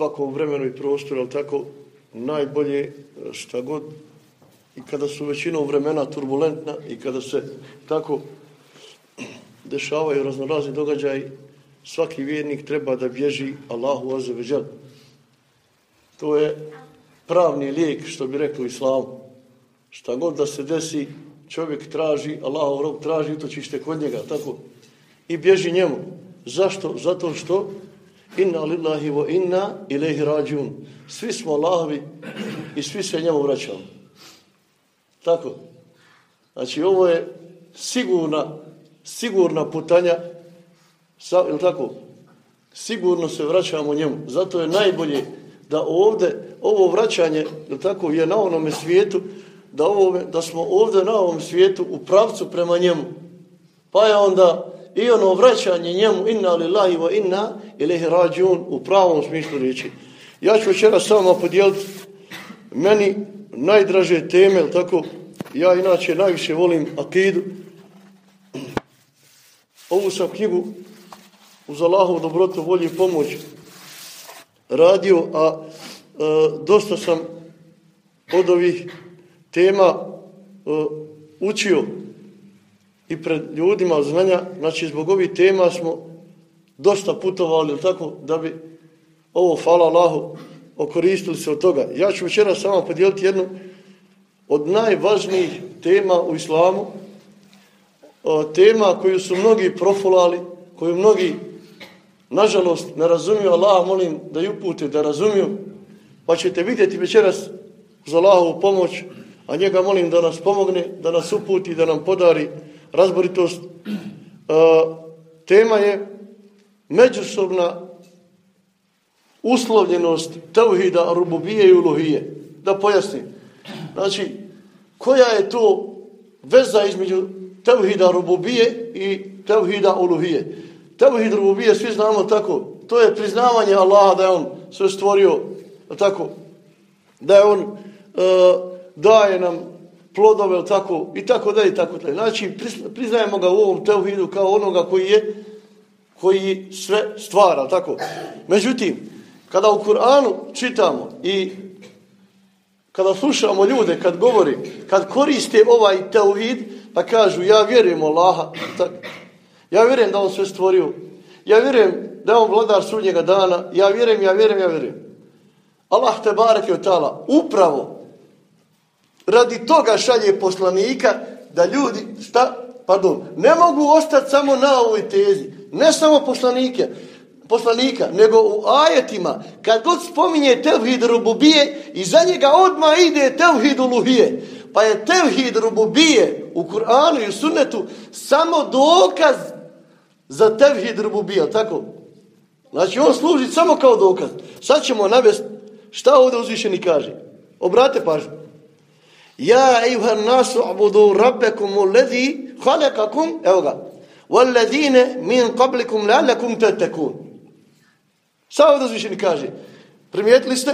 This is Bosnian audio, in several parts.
Svakom vremenu i prostoru, ali tako najbolje e, šta god i kada su većinom vremena turbulentna i kada se tako dešavaju raznorazni događaj, svaki vjernik treba da bježi Allahu azeveđan. To je pravni lijek, što bi rekao islamu. Šta god da se desi, čovjek traži, Allahu rob traži utočište kod njega, tako, i bježi njemu. Zašto? Zato što inna lillahi wa inna ilaihi rađun. Svi smo Allahovi i svi se njemu vraćamo. Tako. Znači, ovo je sigurna, sigurna putanja, sa, ili tako, sigurno se vraćamo njemu. Zato je najbolje da ovde, ovo vraćanje, je tako, je na onome svijetu, da, ovo, da smo ovde na ovom svijetu u pravcu prema njemu. Pa je onda i ono vraćanje njemu inna lillahi wa inna ilaihi rađun u pravom smislu riječi. Ja ću večera samo podijeliti meni najdraže teme, tako, ja inače najviše volim akidu. Ovu sam knjigu uz Allahovu dobrotu, volji pomoć radio, a, e, dosta sam od ovih tema a, učio i pred ljudima znanja, znači zbog ovih tema smo dosta putovali, tako, da bi ovo, hvala Allahu, okoristili se od toga. Ja ću večera samo podijeliti jednu od najvažnijih tema u islamu, tema koju su mnogi profulali, koju mnogi, nažalost, ne razumiju, Allah molim da ju pute, da razumiju, pa ćete vidjeti večeras za Allahovu pomoć, a njega molim da nas pomogne, da nas uputi, da nam podari razboritost. Uh, tema je međusobna uslovljenost tevhida, rububije i uluhije. Da pojasnim. Znači, koja je to veza između tevhida, rububije i tevhida, uluhije? Tevhid, rububije, svi znamo tako, to je priznavanje Allaha da je on sve stvorio, tako, da je on e, daje nam plodove, tako, i tako da i tako da. Znači, priznajemo ga u ovom teuhidu kao onoga koji je, koji sve stvara, tako. Međutim, kada u Kur'anu čitamo i kada slušamo ljude, kad govori, kad koriste ovaj teuhid, pa kažu, ja vjerujem Allaha, tako, ja vjerujem da on sve stvorio, ja vjerujem da je on vladar sudnjega dana, ja vjerujem, ja vjerujem, ja vjerujem. Allah te barek je tala, upravo radi toga šalje poslanika da ljudi, šta, pardon, ne mogu ostati samo na ovoj tezi. Ne samo poslanike, poslanika, nego u ajetima, kad god spominje tevhid rububije, i za njega odma ide tevhid uluhije. Pa je tevhid rububije u Kur'anu i u sunnetu samo dokaz za tevhid rububije, tako? Znači, on služi samo kao dokaz. Sad ćemo navesti šta ovdje uzvišeni kaže. Obrate pažnju. Ja ejuha nasu abudu rabbekum u lezi halekakum, evo ga, والذين min qablikum la'allakum tattaqun. Sao da zvišeni kaže. Primijetili ste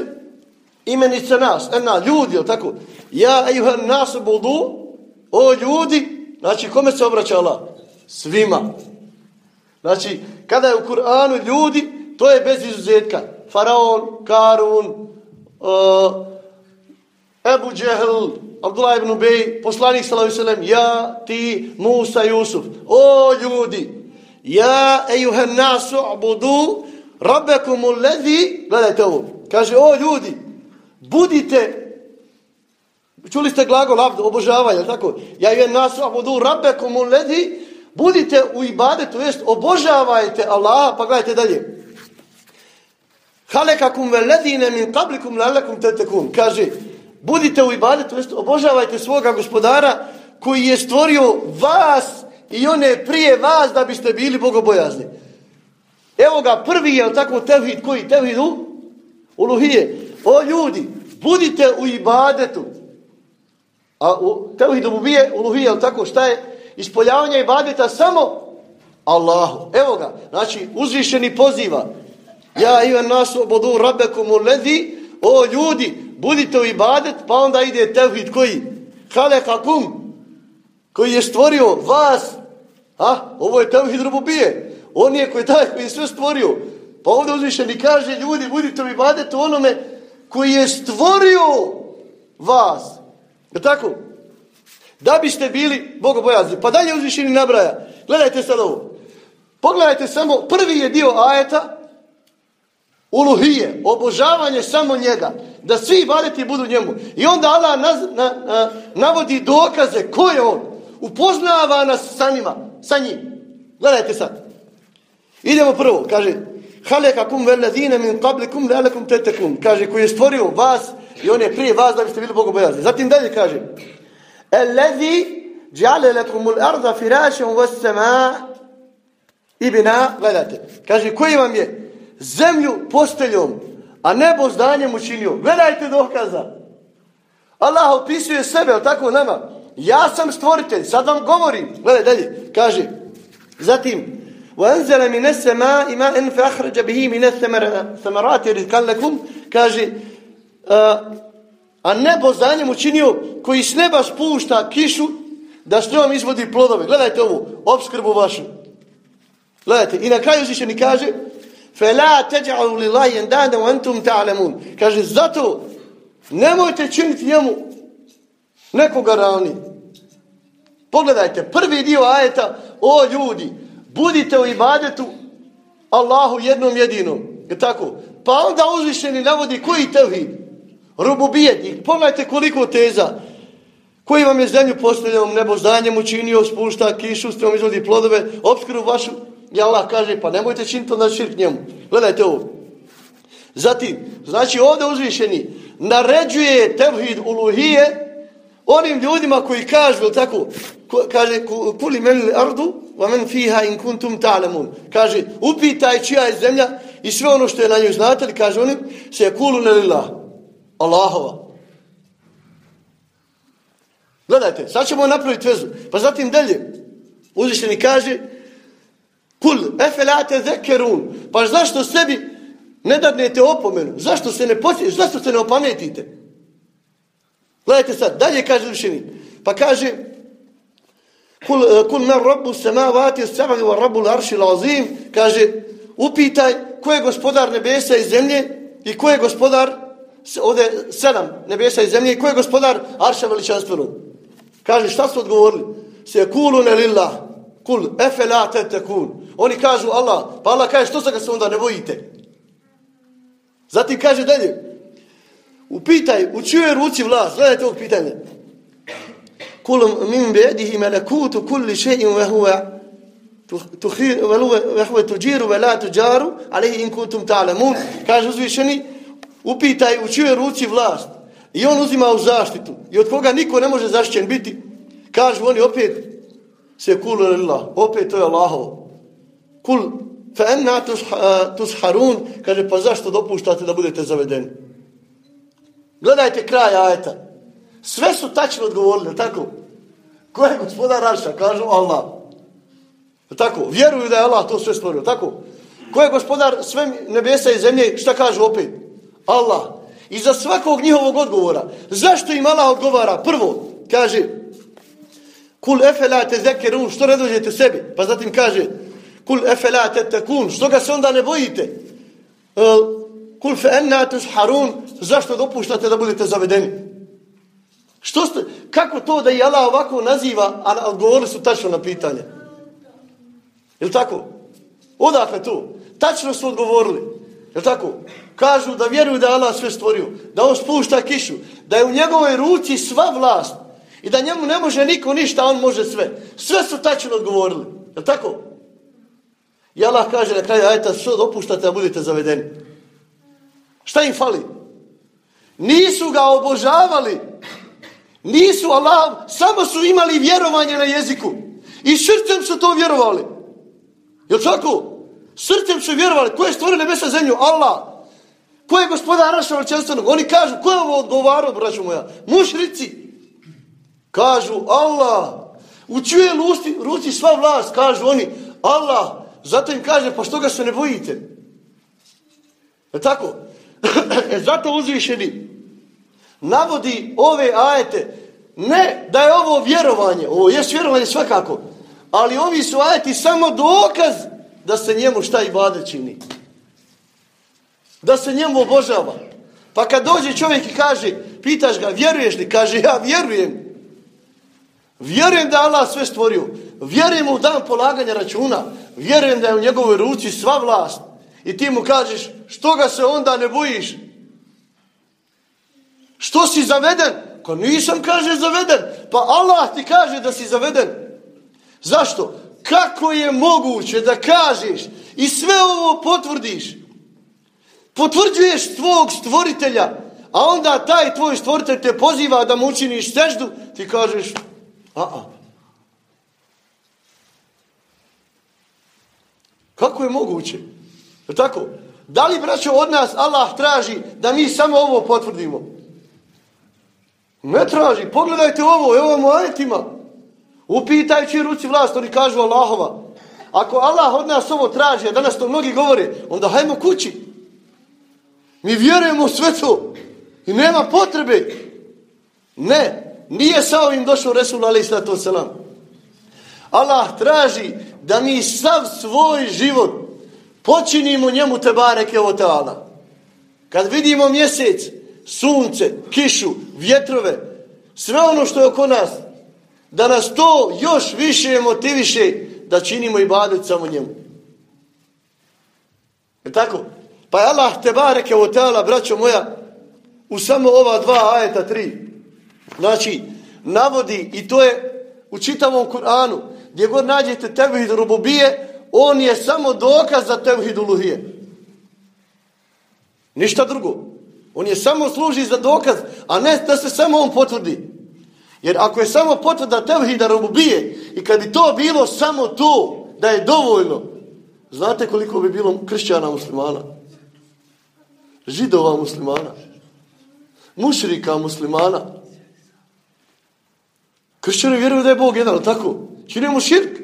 imenica nas, ena ljudi, tako. Ja ejuha nas budu o ljudi, znači kome se obraća Allah? Svima. Znači, kada je u Kur'anu ljudi, to je bez izuzetka. Faraon, Karun, uh, Ebu Džehl, Abdullah ibn Ubej, poslanik sallallahu alejhi ve sellem, ja, ti, Musa, Jusuf. O ljudi, ja ejuha nasu abudu rabekumu alladhi, gledajte ovo. Kaže o ljudi, budite Čuli ste glagol abd, obožavanje, tako? Ja je nasu abudu rabbakum alladhi, budite u ibadetu, jest obožavajte Allaha, pa gledajte dalje. Halekakum veledine min qablikum lalakum tetekun. Kaže, budite u ibadetu, obožavajte svoga gospodara koji je stvorio vas i one prije vas da biste bili bogobojazni. Evo ga, prvi je tako tevhid, koji tevhid uluhije. O ljudi, budite u ibadetu. A u tevhidu bubije, uluhije, ali tako šta je? Ispoljavanje ibadeta samo Allahu. Evo ga, znači uzvišeni poziva. Ja ivan nas obodu rabekom u ledi, o ljudi, budite u ibadet, pa onda ide tevhid koji? Halekakum, koji je stvorio vas. A, ovo je tevhid rububije. On je koji taj koji je sve stvorio. Pa ovdje uzvišeni kaže, ljudi, budite u ibadetu onome koji je stvorio vas. Je tako? Da biste bili bogobojazni. Pa dalje uzvišeni nabraja. Gledajte sad ovo. Pogledajte samo, prvi je dio ajeta, uluhije, obožavanje samo njega, da svi ibadeti budu njemu. I onda Allah naz, na, na, navodi dokaze, ko je on? Upoznava nas sa njima, sa njim. Gledajte sad. Idemo prvo, kaže, Halekakum kum min qablikum lelekum tetekum. Kaže, koji je stvorio vas i on je prije vas da biste bili bogobojazni. Zatim dalje kaže, Allazi ja'ala lakum al-ardha firašem vas sema ibina, gledajte, kaže, koji vam je zemlju posteljom, a nebo zdanjem učinio. Gledajte dokaza. Allah opisuje sebe, ali tako nama. Ja sam stvoritelj, sad vam govorim. Gledaj dalje, kaže, zatim, وَأَنْزَلَ مِنَ السَّمَاءِ مَاءً فَأَخْرَجَ بِهِ مِنَ الثَّمَرَاتِ رِزْقًا لَكُمْ kaže, a nebo za njem učinio koji s neba spušta kišu da s njom izvodi plodove. Gledajte ovu, obskrbu vašu. Gledajte, i na kraju uzvišeni kaže, fela teđa'u li lahi endada wa antum ta'lamun. Kaže, zato nemojte činiti njemu nekoga ravni. Pogledajte, prvi dio ajeta, o ljudi, budite u ibadetu Allahu jednom jedinom. Je tako? Pa onda uzvišeni navodi koji tevhid? Rububijednik. Pogledajte koliko teza. Koji vam je zemlju postavljeno nebo zdanjem učinio, spušta kišu, s vam izvodi plodove, obskru vašu I Allah kaže, pa nemojte činiti onda širk njemu. Gledajte ovo. Zatim, znači ovdje uzvišeni naređuje tevhid uluhije onim ljudima koji kažu, tako, kaže, kuli meni ardu, wa men fiha in kuntum ta'lamun. Kaže, upitaj čija je zemlja i sve ono što je na njoj znate, kaže oni, se je kulu ne lillah. Allahova. Gledajte, sad ćemo napraviti vezu. Pa zatim dalje, uzvišeni kaže, Kul, efelate zekerun. Pa zašto sebi ne dadnete opomenu? Zašto se ne posjeti? Zašto se ne opametite? Gledajte sad, dalje kaže Lišini. Pa kaže, kul, eh, kul mer rabu sema vati sabagi wa rabu l'arši lazim. Kaže, upitaj ko je gospodar nebesa i zemlje i ko je gospodar, ovdje sedam nebesa i zemlje, i ko je gospodar arša veličanstvenog. Kaže, šta su odgovorili? Se kulu ne lillah. Kul, efe la te tekun. Oni kažu Allah, pa Allah kaže, što se ga se onda ne bojite? Zatim kaže dalje, upitaj, u čijoj ruci vlast, gledajte ovog pitanja. Kul min bedihi melekutu kulli še'in ve huve ve huve tuđiru ve la tuđaru, ali in kuntum ta'lamun. Kaže uzvišeni, upitaj u čijoj ruci vlast. I on uzima u zaštitu. I od koga niko ne može zaštićen biti. Kažu oni opet, se kulu lillah, opet to je Allahovo. Kul, fa enna tusharun, kaže, pa zašto dopuštate da budete zavedeni? Gledajte kraj ajeta. Sve su tačno odgovorili, tako? Ko je gospodar Arša? Kažu Allah. Tako, vjeruju da je Allah to sve stvorio, tako? Ko je gospodar sve nebesa i zemlje, šta kažu opet? Allah. I za svakog njihovog odgovora. Zašto im Allah odgovara? Prvo, kaže, Kul efela te zekerun, što ne dođete sebi? Pa zatim kaže, kul efela te tekun, što ga se onda ne bojite? Ehm, kul fe enna tus harun, zašto dopuštate da budete zavedeni? Što ste, kako to da je Allah ovako naziva, a odgovorili su tačno na pitanje? Je tako? Odakle to? Tačno su odgovorili. Je tako? Kažu da vjeruju da Allah sve stvorio, da on spušta kišu, da je u njegovoj ruci sva vlast, I da njemu ne može niko ništa, on može sve. Sve su tačno odgovorili. Je tako? I Allah kaže na kraju, ajta, sud dopuštate da budete zavedeni? Šta im fali? Nisu ga obožavali. Nisu Allah, samo su imali vjerovanje na jeziku. I srcem su to vjerovali. Jel tako? Srcem su vjerovali. Ko je stvorio nebesa zemlju? Allah. Ko je gospodar naša veličanstvenog? Oni kažu, ko je ovo odgovarao, braćo moja? Mušrici. Kažu, Allah. U čuje lusti, ruci sva vlast, kažu oni, Allah. Zato im kaže, pa što ga se ne bojite? Je tako? e zato uzvišeni navodi ove ajete, ne da je ovo vjerovanje, ovo je vjerovanje svakako, ali ovi su ajeti samo dokaz da se njemu šta i bade čini. Da se njemu obožava. Pa kad dođe čovjek i kaže, pitaš ga, vjeruješ li? Kaže, ja vjerujem. Vjerujem da Allah sve stvorio. Vjerujem u dan polaganja računa. Vjerujem da je u njegovoj ruci sva vlast. I ti mu kažeš, što ga se onda ne bojiš? Što si zaveden? Ko nisam, kaže, zaveden. Pa Allah ti kaže da si zaveden. Zašto? Kako je moguće da kažeš i sve ovo potvrdiš? Potvrđuješ tvog stvoritelja, a onda taj tvoj stvoritelj te poziva da mu učiniš seždu, ti kažeš, a, a. Kako je moguće? Je tako? Da li, braćo, od nas Allah traži da mi samo ovo potvrdimo? Ne traži. Pogledajte ovo, evo vam u ajetima. Upitajući ruci vlast, oni kažu Allahova. Ako Allah od nas ovo traži, a danas to mnogi govore, onda hajmo kući. Mi vjerujemo u sve to. I nema potrebe. Ne. Nije sa ovim došao Resul alaih wasalam. Allah traži da mi sav svoj život počinimo njemu te bareke o ta'ala. Kad vidimo mjesec, sunce, kišu, vjetrove, sve ono što je oko nas, da nas to još više motiviše da činimo i badet samo njemu. Je tako? Pa je Allah te bareke o ta'ala, braćo moja, u samo ova dva ajeta, tri. Znači, navodi, i to je u čitavom Kur'anu, gdje god nađete tevhid rububije, on je samo dokaz za tevhid uluhije. Ništa drugo. On je samo služi za dokaz, a ne da se samo on potvrdi. Jer ako je samo potvrda tevhida rububije i kad bi to bilo samo to, da je dovoljno, znate koliko bi bilo kršćana muslimana? Židova muslimana? Mušrika muslimana? Kršćani vjeruju da je Bog jedan, tako? Činimo širk.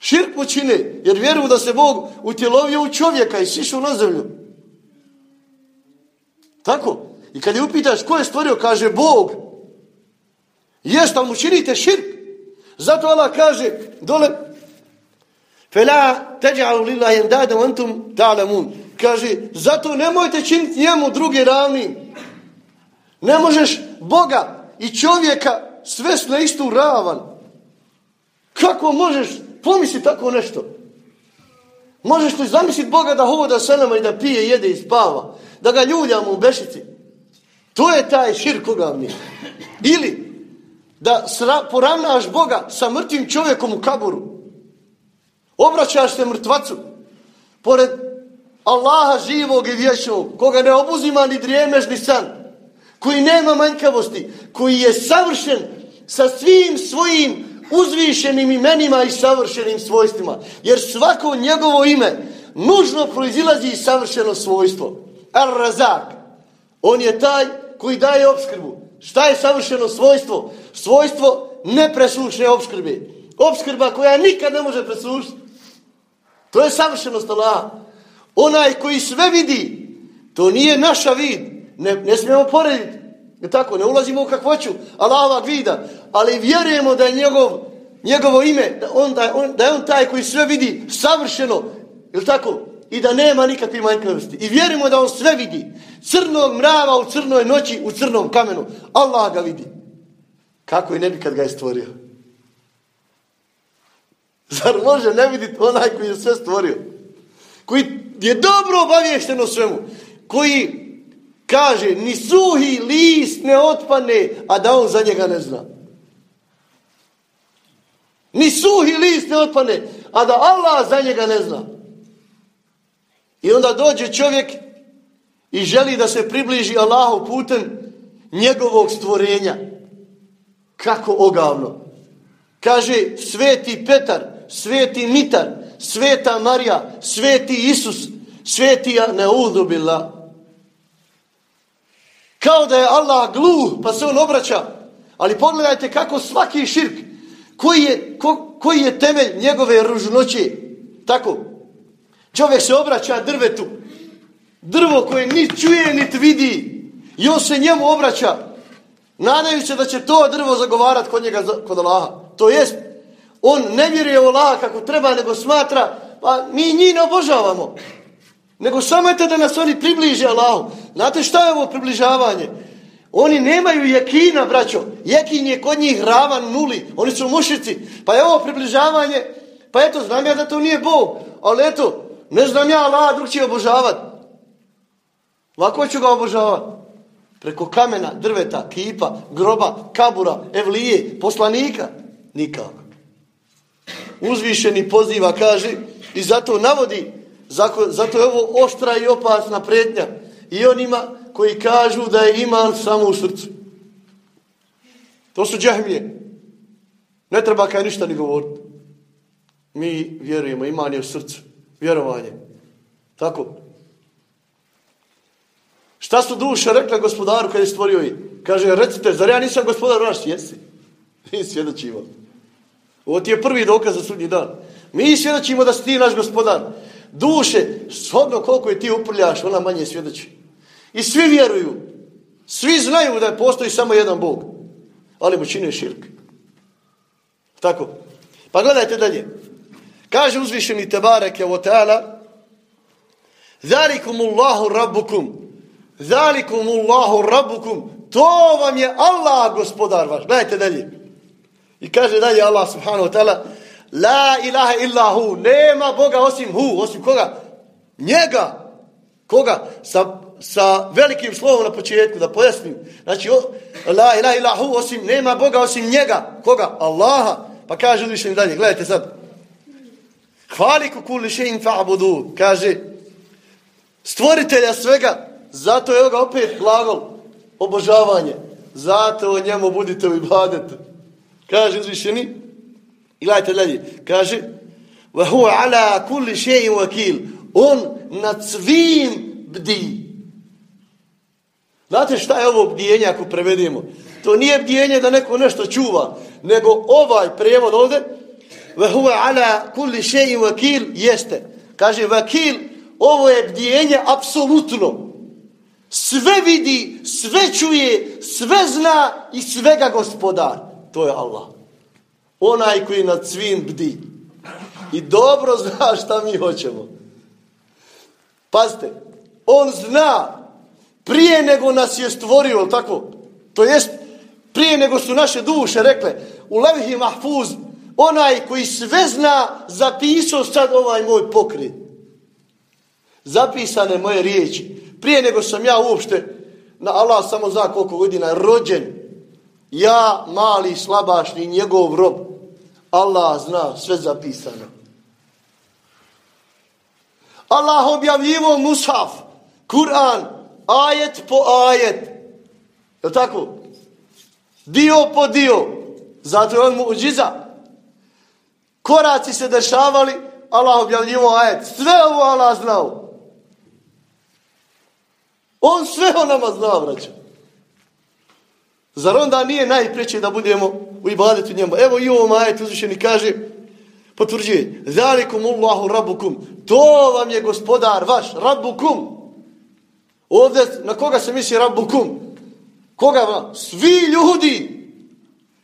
Širk mu čine, jer vjeruju da se Bog utjelovio u čovjeka i sišao na zemlju. Tako? I kad je upitaš ko je stvorio, kaže Bog. Jeste, ali mu činite širk. Zato Allah kaže dole Fela teđa'alu lillahi endada antum ta'lamun. Kaže, zato nemojte činiti njemu druge ravni. Ne možeš Boga i čovjeka svest na istu ravan. Kako možeš pomisliti tako nešto? Možeš li zamisliti Boga da hoda sa nama i da pije, jede i spava? Da ga ljuljamo u bešici? To je taj širkogavni. Ili da sra, poravnaš Boga sa mrtvim čovjekom u kaburu. Obraćaš se mrtvacu. Pored Allaha živog i vječnog, koga ne obuzima ni drijemež ni san, koji nema manjkavosti, koji je savršen sa svim svojim uzvišenim imenima i savršenim svojstvima. Jer svako njegovo ime nužno proizilazi iz savršeno svojstvo. Ar-Razak. On je taj koji daje obskrbu. Šta je savršeno svojstvo? Svojstvo nepresušne obskrbe. Obskrba koja nikad ne može presušiti. To je savršenost Allaha. Onaj koji sve vidi, to nije naša vid. Ne, ne smijemo porediti. Je tako, ne ulazimo u kakvoću Allahova vida, ali vjerujemo da je njegov, njegovo ime, da, on, da, on, da je on taj koji sve vidi savršeno, je tako, i da nema nikakve manjkavosti. I vjerujemo da on sve vidi. Crnog mrava u crnoj noći, u crnom kamenu. Allah ga vidi. Kako i ne bi kad ga je stvorio? Zar može ne vidjeti onaj koji je sve stvorio? Koji je dobro obavješteno svemu. Koji kaže, ni suhi list ne otpane, a da on za njega ne zna. Ni suhi list ne otpane, a da Allah za njega ne zna. I onda dođe čovjek i želi da se približi Allahu putem njegovog stvorenja. Kako ogavno. Kaže sveti Petar, sveti Mitar, sveta Marija, sveti Isus, sveti ne udubila. Kao da je Allah gluh, pa se on obraća. Ali pogledajte kako svaki širk, koji je, ko, koji je temelj njegove ružnoće. Tako. Čovjek se obraća drvetu. Drvo koje ni čuje, ni vidi. I on se njemu obraća. Nadajući da će to drvo zagovarati kod njega, kod Allaha. To jest, on ne vjeruje u Allaha kako treba, nego smatra, pa mi njih ne obožavamo. Nego samo je da nas oni približe Allahu. Znate šta je ovo približavanje? Oni nemaju jekina, braćo. Jekin je kod njih ravan nuli. Oni su mušici. Pa je ovo približavanje. Pa eto, znam ja da to nije Bog. Ali eto, ne znam ja Allah drug će obožavat. Lako ću ga obožavat. Preko kamena, drveta, kipa, groba, kabura, evlije, poslanika. Nikako. Uzvišeni poziva, kaže, i zato navodi, zato, je ovo oštra i opasna prednja. I onima koji kažu da je iman samo u srcu. To su džahmije. Ne treba kaj ništa ni govoriti. Mi vjerujemo, iman je u srcu. Vjerovanje. Tako. Šta su duše rekla gospodaru kada je stvorio ih? Kaže, recite, zar ja nisam gospodar vaš? Jesi. Mi svjedočimo. Ovo ti je prvi dokaz za sudnji dan. Mi svjedočimo da si ti naš gospodar. Duše, shodno koliko je ti uprljaš, ona manje svjedoči. I svi vjeruju. Svi znaju da postoji samo jedan Bog. Ali mu čine širk. Tako. Pa gledajte dalje. Kaže uzvišeni Tebarek je ta'ala Zalikumullahu rabbukum Zalikumullahu rabbukum To vam je Allah gospodar vaš. Gledajte dalje. I kaže dalje Allah subhanahu wa ta'ala La ilaha illa hu. Nema Boga osim hu. Osim koga? Njega. Koga? Sa sa velikim slovom na početku, da pojasnim. Znači, o, la ilaha ilahu, osim, nema Boga osim njega. Koga? Allaha. Pa kaže uzvišeni dalje, gledajte sad. Hvaliku kuli še'in fa'budu. Kaže, stvoritelja svega, zato je ga opet glagol, obožavanje. Zato njemu budite u ibadetu. Kaže uzvišeni, i gledajte dalje, kaže, wa huwa ala kulli shay'in wakil. On nad svim bdi. Znate šta je ovo bdijenje ako prevedemo? To nije bdijenje da neko nešto čuva, nego ovaj prevod ovde, وَهُوَ عَلَى كُلِّ شَيْءٍ وَكِيلٍ jeste. Kaže, vakil, ovo je bdijenje apsolutno. Sve vidi, sve čuje, sve zna i svega gospodar. To je Allah. Onaj koji nad svim bdi. I dobro zna šta mi hoćemo. Pazite, on zna prije nego nas je stvorio, tako? To jest, prije nego su naše duše rekle, u levhi mahfuz, onaj koji sve zna, zapisao sad ovaj moj pokret. Zapisane moje riječi. Prije nego sam ja uopšte, na Allah samo zna koliko godina, rođen. Ja, mali, slabašni, njegov rob. Allah zna sve zapisano. Allah objavljivo Musaf, Kur'an, ajet po ajet. Je tako? Dio po dio. Zato je on muđiza. Koraci se dešavali, Allah objavljivo ajet. Sve ovo Allah znao. On sve o nama zna, braćo. Zar onda nije najpreće da budemo u ibadetu njemu? Evo i ovom ajetu uzvišeni kaže, potvrđuje, Zalikum Allahu rabukum, to vam je gospodar vaš, rabukum, Ovdje, na koga se misli Rabbukum? Koga vam? Svi ljudi!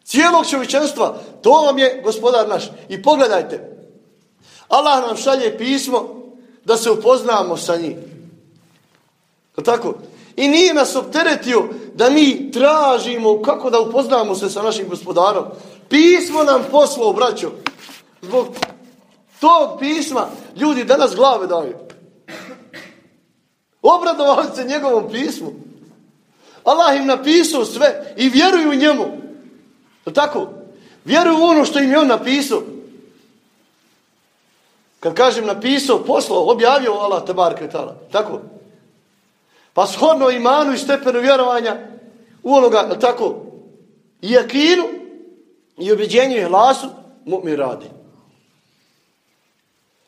Cijelog čovječanstva. To vam je gospodar naš. I pogledajte. Allah nam šalje pismo da se upoznamo sa njim. Tako? I nije nas opteretio da mi tražimo kako da upoznamo se sa našim gospodarom. Pismo nam poslao, braćo. Zbog tog pisma ljudi danas glave daju. Obradovali se njegovom pismu. Allah im napisao sve i vjeruju njemu. To tako? Vjeruju ono što im je on napisao. Kad kažem napisao, poslao, objavio Allah tebar kretala. Tako? Pa shodno imanu i stepenu vjerovanja u onoga, tako, i akinu i objeđenju i hlasu, mu mi radi.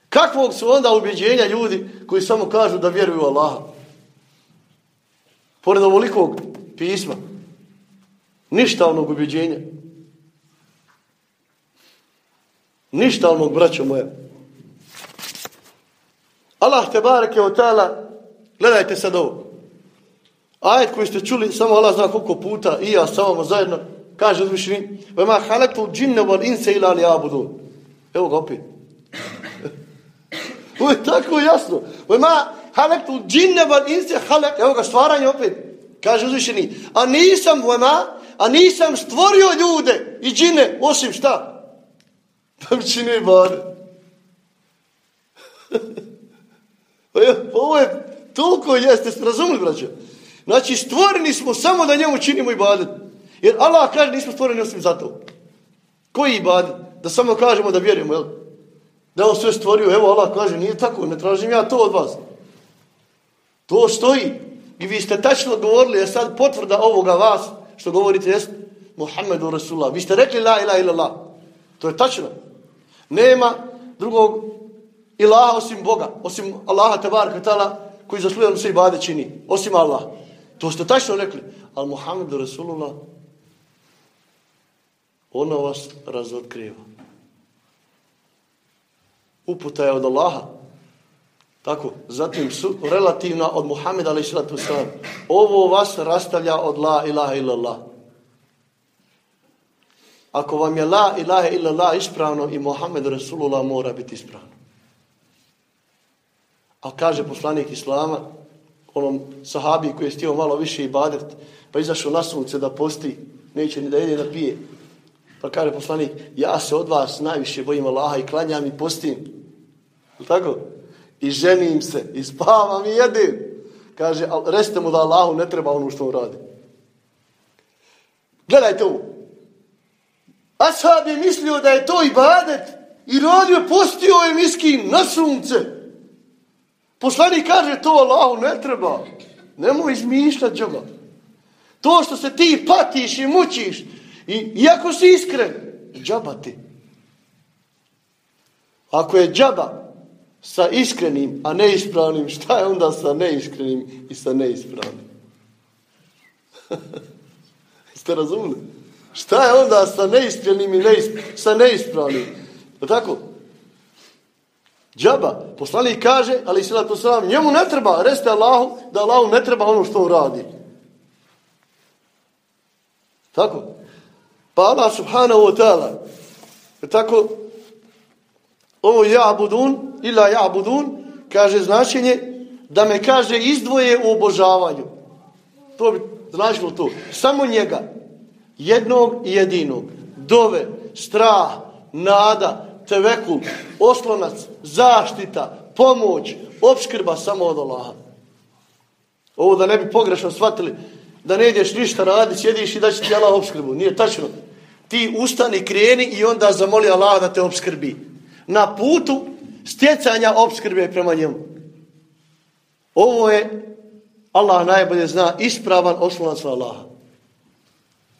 Kakvog su onda ubjeđenja ljudi koji samo kažu da vjeruju Allaha? Pored ovolikog pisma. Ništa onog ubjeđenja. Ništa onog, braćo moje. Allah te bareke od ta'ala, gledajte sad ovo. Ajet koji ste čuli, samo Allah zna koliko puta, i ja sa vama zajedno, kaže uzvišeni, vema halektu džinne wal inse ila li abudu. Evo ga opet. Ovo je tako jasno. Vema halektu džinne val inse halek, evo ga stvaranje opet. Kaže uzvišeni, a nisam vema, a nisam stvorio ljude i džine, osim šta? Da pa mi čine pa bare. Pa ovo je toliko jeste, ste razumili, braćo? Znači, stvoreni smo samo da njemu činimo ibadet. Jer Allah kaže, nismo stvoreni osim za to. Koji ibadet? Da samo kažemo da vjerujemo, jel? Da on sve stvorio, evo Allah kaže, nije tako, ne tražim ja to od vas. To stoji. I vi ste tačno govorili, je sad potvrda ovoga vas, što govorite, jest Muhammedu Rasulullah. Vi ste rekli la ilaha illallah. To je tačno. Nema drugog ilaha osim Boga, osim Allaha tebarka ta'ala koji zasluja da se ibade čini, osim Allah. To ste tačno rekli. Ali Muhammedu Rasulullah ono vas razotkriva. Uputa je od Allaha. Tako, zatim su relativna od Muhammeda ali sallatu sallam. Ovo vas rastavlja od la ilaha illallah. Ako vam je la ilaha illallah ispravno i Muhammed Rasulullah mora biti ispravno. A kaže poslanik Islama, onom sahabi koji je stio malo više i badet, pa izašao na sunce da posti, neće ni da jede da pije. Pa kaže poslanik, ja se od vas najviše bojim Allaha i klanjam i postim. Tako? I ženim se, i spavam i jedim. Kaže, al, reste mu da Allahu ne treba ono što on radi. Gledajte ovo. Ashab je mislio da je to ibadet i rodio, postio je miskin na sunce. Poslanik kaže to Allahu ne treba. Nemoj izmišljati džaba. To što se ti patiš i mučiš, i, iako si iskren, džaba ti. Ako je džaba sa iskrenim, a neispravnim, šta je onda sa neiskrenim i sa neispravnim? Ste razumili? Šta je onda sa neiskrenim i neispravnim? Sa neispravnim. Tako? Džaba, poslanik kaže, ali sila to sam, njemu ne treba, reste Allahu, da Allahu ne treba ono što on radi. Tako? Pa Allah subhanahu wa ta'ala, tako, ovo ja'budun, ila ja'budun, kaže značenje, da me kaže izdvoje u obožavanju. To bi značilo to. Samo njega, jednog i jedinog, dove, strah, nada, tevekul, oslonac, zaštita, pomoć, obskrba samo od Allaha. Ovo da ne bi pogrešno shvatili, da ne ideš ništa radi, sjediš i da će ti Allah obskrbu. Nije tačno. Ti ustani, kreni i onda zamoli Allah da te obskrbi. Na putu stjecanja obskrbe prema njemu. Ovo je, Allah najbolje zna, ispravan oslonac Allaha.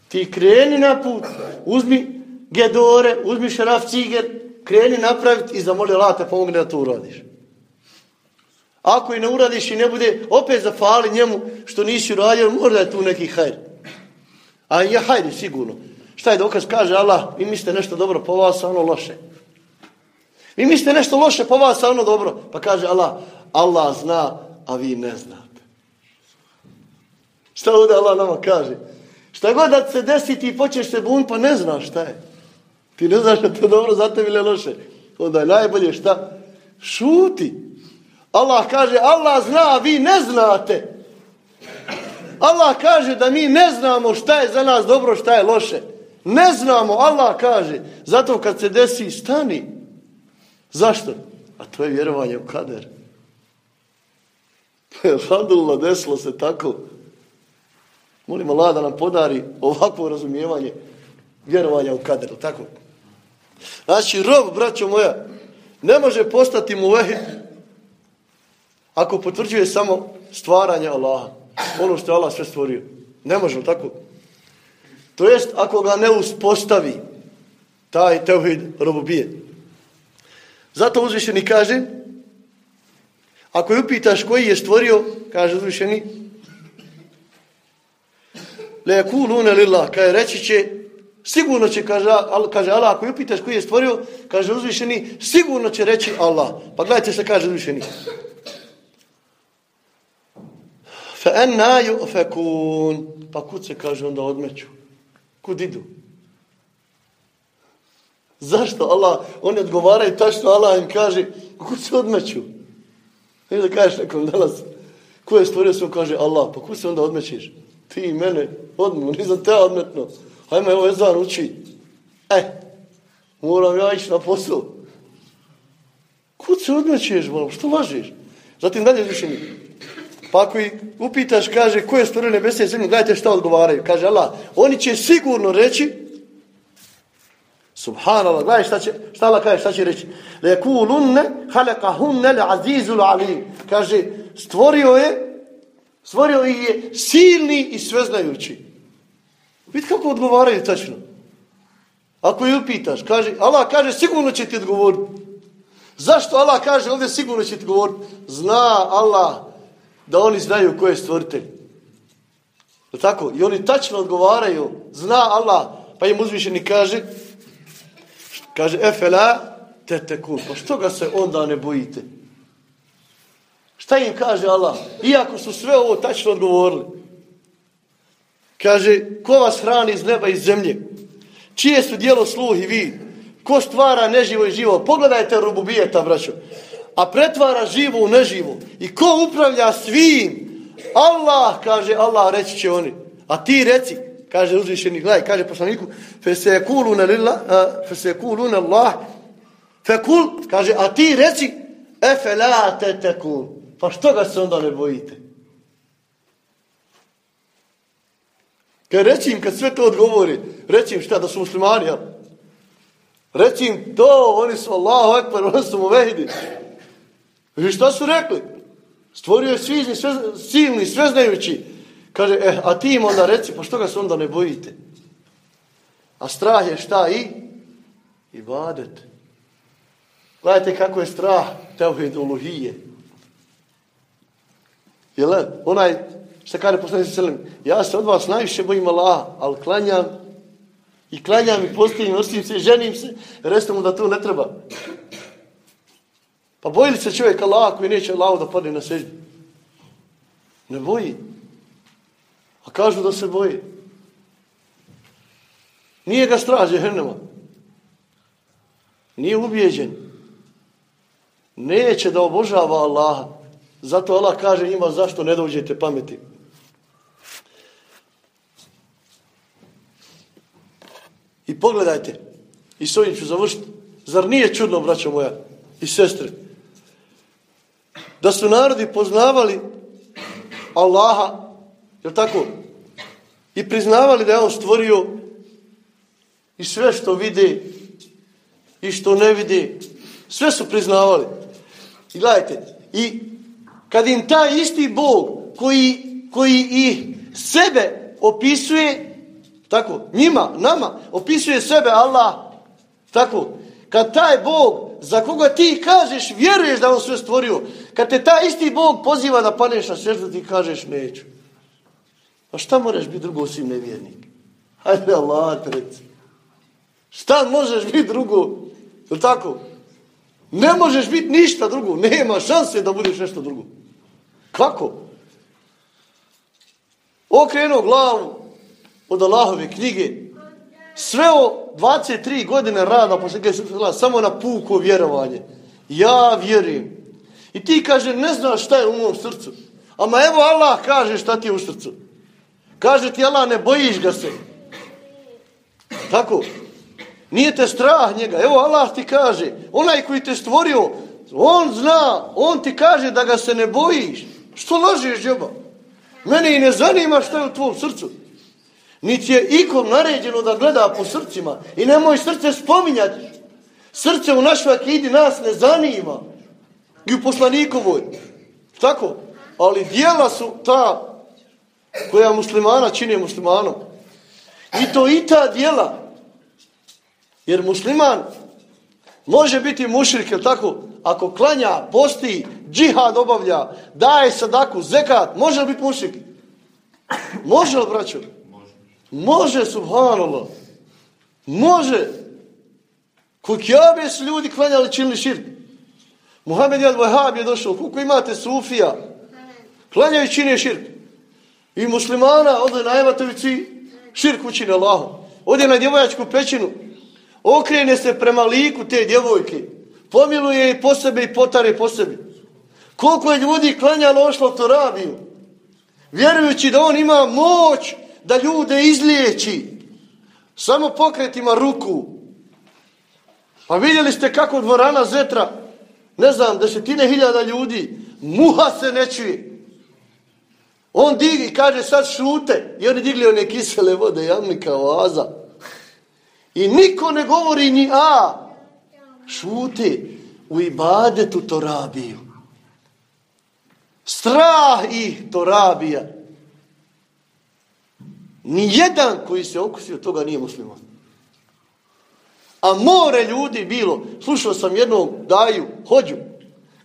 Ti kreni na put, uzmi gedore, uzmi šaraf ciger, kreni napraviti i zamoli Allah te pomogne da to uradiš. Ako i ne uradiš i ne bude, opet zafali njemu što nisi uradio, možda je tu neki hajr. A je hajr, sigurno. Šta je dokaz? Kaže Allah, vi mislite nešto dobro po vas, a ono loše. Vi mislite nešto loše po vas, a ono dobro. Pa kaže Allah, Allah zna, a vi ne znate. Šta ovdje Allah nama kaže? Šta god da se desi ti počeš se bun, pa ne znaš šta je. Ti ne znaš da to dobro za tebe ili loše. Onda je najbolje šta? Šuti. Allah kaže, Allah zna, a vi ne znate. Allah kaže da mi ne znamo šta je za nas dobro, šta je loše. Ne znamo, Allah kaže. Zato kad se desi, stani. Zašto? A to je vjerovanje u kader. Alhamdulillah, desilo se tako. Molim Allah da nam podari ovakvo razumijevanje vjerovanja u kader. Tako? Znači, rob, braćo moja, ne može postati mu vehid ako potvrđuje samo stvaranje Allaha. Ono što je Allah sve stvorio. Ne može, tako? To jest, ako ga ne uspostavi taj teuhid robobije. Zato uzvišeni kaže, ako je upitaš koji je stvorio, kaže uzvišeni, le lillah, kaže reći će, sigurno će, kaže, kaže Allah, ako je upitaš koji je stvorio, kaže uzvišeni, sigurno će reći Allah. Pa gledajte se, kaže uzvišeni. Fa enna yu'fakun. Pa kud se kaže onda odmeću? Kud idu? Zašto Allah, oni odgovaraju tačno, Allah im kaže, kud se odmeću? Ne da kažeš nekom danas, ko je stvorio sve, kaže Allah, pa kud se onda odmećiš? Ti i mene, odmu, nisam te odmetno. Hajme, evo Ezan uči. E, moram ja ići na posao. Kud se odmećeš, malo, što lažiš? Zatim dalje više mi. Pa ako upitaš, kaže, ko je stvorio nebese i zemlju, gledajte šta odgovaraju. Kaže Allah, oni će sigurno reći, Subhanallah, gledaj šta će, šta Allah kaže, šta će reći. Lekulunne halekahunne l'azizul azizul alim. Kaže, stvorio je, stvorio je silni i sveznajući. Vidite kako odgovaraju tačno. Ako ju upitaš, kaže, Allah kaže, sigurno će ti odgovoriti. Zašto Allah kaže, ovdje sigurno će ti odgovoriti? Zna Allah da oni znaju ko je stvoritelj. Tako? I oni tačno odgovaraju, zna Allah, pa im uzvišeni kaže, Kaže, efela te tekun. Pa što ga se onda ne bojite? Šta im kaže Allah? Iako su sve ovo tačno odgovorili. Kaže, ko vas hrani iz neba i zemlje? Čije su dijelo sluh i vid? Ko stvara neživo i živo? Pogledajte rububijeta, braćo. A pretvara živo u neživo. I ko upravlja svim? Allah, kaže Allah, reći će oni. A ti reci, kaže uzvišeni, gledaj, kaže poslaniku, fe se kuluna lillah, fe se kuluna Allah, fe kul, kaže, a ti reci, fe la te te kul. Pa što ga se onda ne bojite? Kaj reći im, kad sve to odgovori, reći im šta, da su muslimani, jel? Reći im to, oni su Allahu ekber, oni su mu vehidi. I šta su rekli? Stvorio je svizni, sve, silni, sveznajući, Kaže, eh, a ti im onda reci, pa što ga se onda ne bojite? A strah je šta i? I badet. Gledajte kako je strah teuhid uluhije. Jel, eh, onaj, što kaže poslanici selim, ja se od vas najviše bojim Allah, ali klanjam i klanjam i postavim, nosim se, ženim se, resto mu da to ne treba. Pa boji li se čovjek Allah koji neće Allah da padne na sežbu? Ne boji. A kažu da se boji. Nije ga strah Jehennema. Nije ubijeđen. Neće da obožava Allaha. Zato Allah kaže njima zašto ne dođete pameti. I pogledajte. I s ovim ću završiti. Zar nije čudno, braćo moja i sestre, da su narodi poznavali Allaha Jel tako? I priznavali da je on stvorio i sve što vide i što ne vide, sve su priznavali. I gledajte, i kad im taj isti Bog koji, koji i sebe opisuje, tako, njima, nama, opisuje sebe Allah, tako, kad taj Bog za koga ti kažeš, vjeruješ da on sve stvorio, kad te taj isti Bog poziva da paneš na srcu, ti kažeš neću. Pa šta moraš biti drugo osim nevjernik? Hajde Allah, treci. Šta možeš biti drugo? Je tako? Ne možeš biti ništa drugo. Nema šanse da budeš nešto drugo. Kako? Okrenuo glavu od Allahove knjige. Sve o 23 godine rada posle samo na puko vjerovanje. Ja vjerujem. I ti kaže, ne znaš šta je u mom srcu. Ama evo Allah kaže šta ti je u srcu. Kaže ti Allah, ne bojiš ga se. Tako. Nije te strah njega. Evo Allah ti kaže, onaj koji te stvorio, on zna, on ti kaže da ga se ne bojiš. Što lažeš, džoba? Mene i ne zanima što je u tvom srcu. Niti je ikom naređeno da gleda po srcima. I nemoj srce spominjati. Srce u našoj akidi nas ne zanima. I u poslanikovoj. Tako? Ali dijela su ta koja muslimana čini muslimanom. I to i ta dijela. Jer musliman Može biti mušrik, je tako? Ako klanja, posti, džihad obavlja, daje sadaku, zekat, može li biti mušrik? Može li, braćo? Može. Može, subhanallah. Može. Kukjabe su ljudi klanjali, činili širk. Muhammed Jad Vahab je došao. Koliko imate sufija? Klanjaju čine širk. I muslimana ovdje na Evatovici širk učine Allahom. Ovdje na djevojačku pećinu okrene se prema liku te djevojke. Pomiluje i po sebe i potare po sebi. Koliko je ljudi klanjalo ošlo to rabiju. Vjerujući da on ima moć da ljude izliječi. Samo pokretima ruku. Pa vidjeli ste kako dvorana Zetra, ne znam, desetine hiljada ljudi, muha se ne čuje. On digi, kaže sad šute. I oni digli one kisele vode, jamnika, oaza. I niko ne govori ni a. Šute. U ibadetu to rabiju. Strah ih to rabija. Nijedan koji se okusio toga nije musliman. A more ljudi bilo. Slušao sam jednog daju, hođu,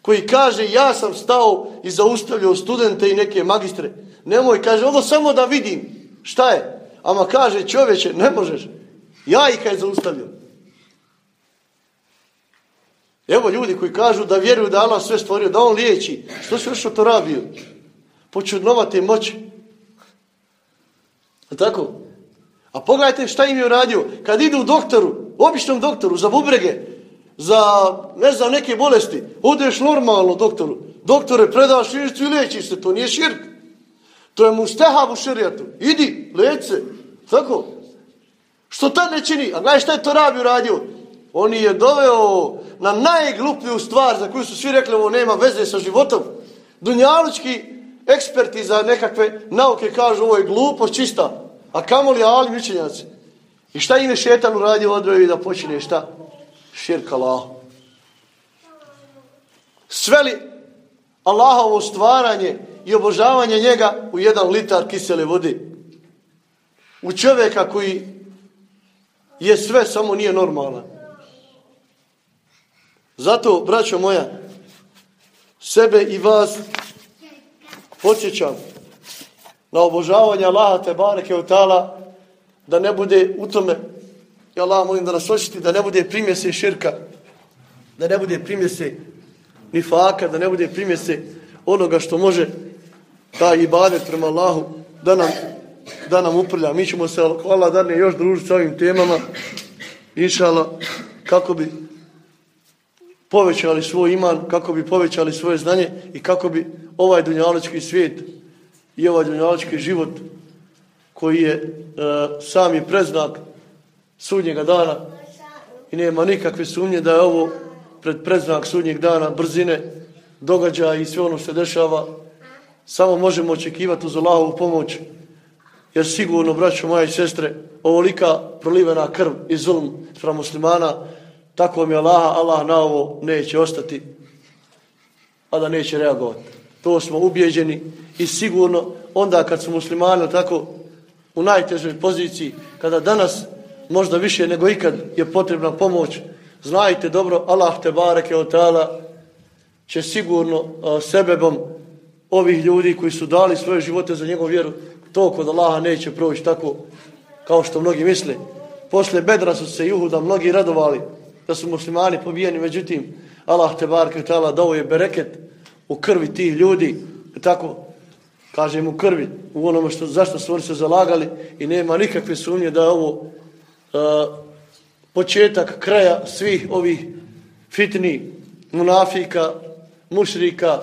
koji kaže ja sam stao i zaustavljao studente i neke magistre. Nemoj, kaže, ovo samo da vidim. Šta je? Ama kaže, čoveče, ne možeš. Ja ih kaj zaustavljam. Evo ljudi koji kažu da vjeruju da Allah sve stvorio, da on liječi. Što se još to rabio? Počudnovate moći. A tako? A pogledajte šta im je uradio. Kad idu u doktoru, običnom doktoru, za bubrege, za, ne znam, neke bolesti, odeš normalno doktoru. Doktore, predaš širicu i liječiš se, to nije širk. To je mustehab u širijatu. Idi, lece. Tako? Što ta ne čini? A gledaj šta je to rabi uradio? On je doveo na najgluplju stvar za koju su svi rekli ovo nema veze sa životom. Dunjalučki eksperti za nekakve nauke kažu ovo je glupo, čista. A kamo li ali mičenjaci? I šta im je šetan uradio odrojevi da počine šta? Širk Allah. Sveli Allahovo stvaranje i obožavanje njega u jedan litar kisele vode. U čovjeka koji je sve, samo nije normalan. Zato, braćo moja, sebe i vas podsjećam na obožavanje Allaha te bareke utala tala, da ne bude u tome, I Allah molim da nas očiti, da ne bude primjese širka, da ne bude primjese nifaka, da ne bude primjese onoga što može ta ibadet prema Allahu da nam, da nam uprlja. Mi ćemo se, hvala da ne još družiti sa ovim temama, inšala, kako bi povećali svoj iman, kako bi povećali svoje znanje i kako bi ovaj dunjalički svijet i ovaj dunjalički život koji je e, sami preznak sudnjega dana i nema nikakve sumnje da je ovo pred predznak sudnjeg dana brzine događaja i sve ono što se dešava samo možemo očekivati uz Allahovu pomoć, jer sigurno, braćo moje i sestre, ovolika prolivena krv i zulm fra muslimana, tako mi Allah, Allah na ovo neće ostati, a da neće reagovati. To smo ubjeđeni i sigurno onda kad su muslimani tako u najtežoj poziciji, kada danas možda više nego ikad je potrebna pomoć, znajte dobro, Allah te bareke od tala će sigurno sebebom ovih ljudi koji su dali svoje živote za njegovu vjeru, to kod Allaha neće proći tako kao što mnogi misle. Posle Bedra su se Juhuda mnogi radovali da su muslimani pobijeni, međutim, Allah te bareke tala dao je bereket u krvi tih ljudi, tako, kažem u krvi, u onome što, zašto su oni se zalagali i nema nikakve sumnje da je ovo uh, početak kraja svih ovih fitni munafika, mušrika,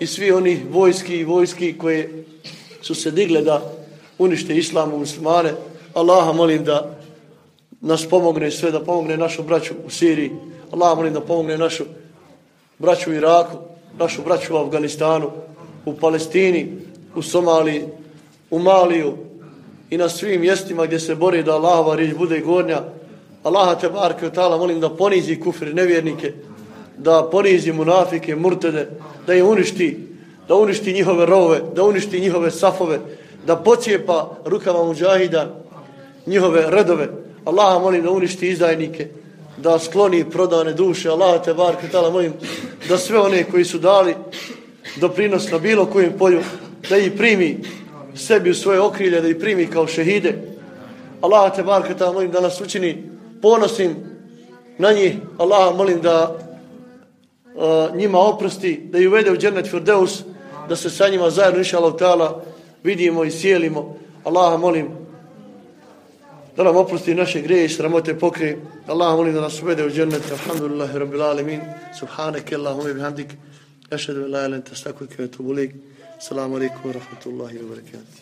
i svi oni vojski i vojski koje su se digle da unište islamu muslimane. Allaha molim da nas pomogne sve, da pomogne našu braću u Siriji. Allaha molim da pomogne našu braću u Iraku, našu braću u Afganistanu, u Palestini, u Somaliji, u Maliju i na svim mjestima gdje se bori da Allahova riječ bude gornja. Allaha te barke ta'ala molim da ponizi kufri nevjernike, da ponizi munafike, murtede, da je uništi, da uništi njihove rove, da uništi njihove safove, da pocijepa rukama muđahida njihove redove. Allaha molim da uništi izdajnike, da skloni prodane duše. Allah te barke ta'ala molim da sve one koji su dali doprinos na bilo kojem polju, da ih primi sebi u svoje okrilje, da ih primi kao šehide. Allah te barka kretala molim da nas učini ponosim na njih. Allah molim da uh, njima oprosti, da ih uvede u džennet Firdeus, da se sa njima zajedno, inša Allah, vidimo i sjelimo. Allah molim da nam oprosti naše greje i sramote pokrije. Allah molim da nas uvede u džennet. Alhamdulillahi rabbil alemin. Subhaneke Allahume bihamdik. Ašhedu la ilaha illa anta astaghfiruka wa السلام عليكم ورحمة الله وبركاته